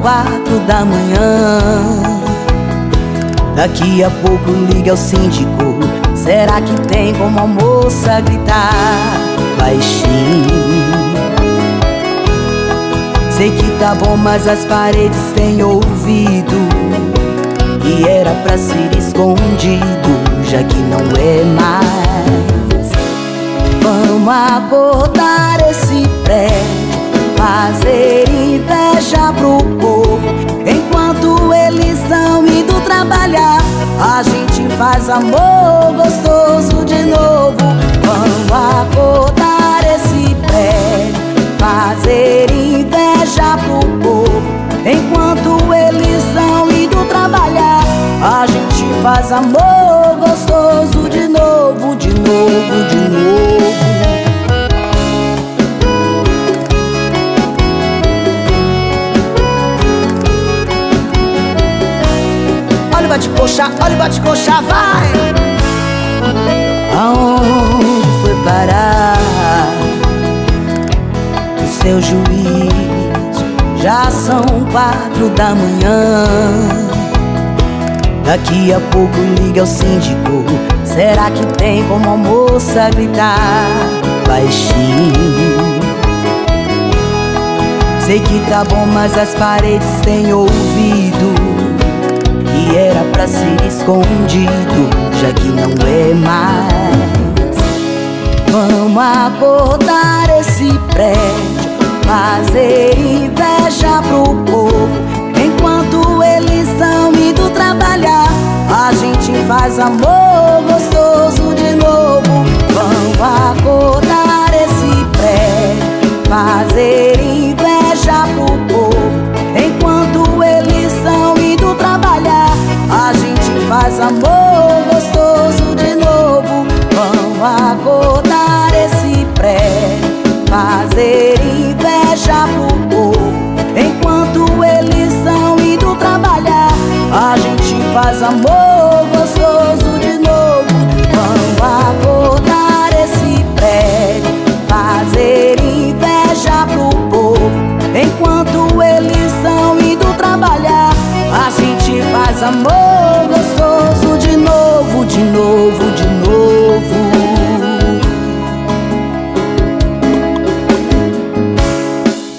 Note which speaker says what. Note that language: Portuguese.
Speaker 1: quatro da manhã. Daqui a pouco liga o síndico. Será que tem como a moça gritar baixinho? Sei que tá bom, mas as paredes têm ouvido. E era pra ser escondido, já que não é mais. Vamos acordar faz amor gostoso de novo. Vamos acordar esse prédio, fazer inveja pro povo. Enquanto eles estão indo trabalhar, a gente faz amor Olha o bate-coxa, olha o bate-coxa, vai! Aonde foi parar o seu juízo? Já são quatro da manhã. Daqui a pouco liga o síndico. Será que tem como a moça gritar baixinho? Sei que tá bom, mas as paredes têm ouvido. Era pra ser escondido, já que não é mais. Vamos acordar esse prédio, fazer inveja pro povo. Enquanto eles estão indo trabalhar, a gente faz amor gostoso de novo. Vamos acordar esse prédio, fazer inveja acordar esse prédio, fazer inveja pro povo. Enquanto eles estão indo trabalhar, a gente faz amor gostoso de novo. Vamos acordar esse prédio, fazer inveja pro povo. Enquanto eles estão indo trabalhar, a gente faz amor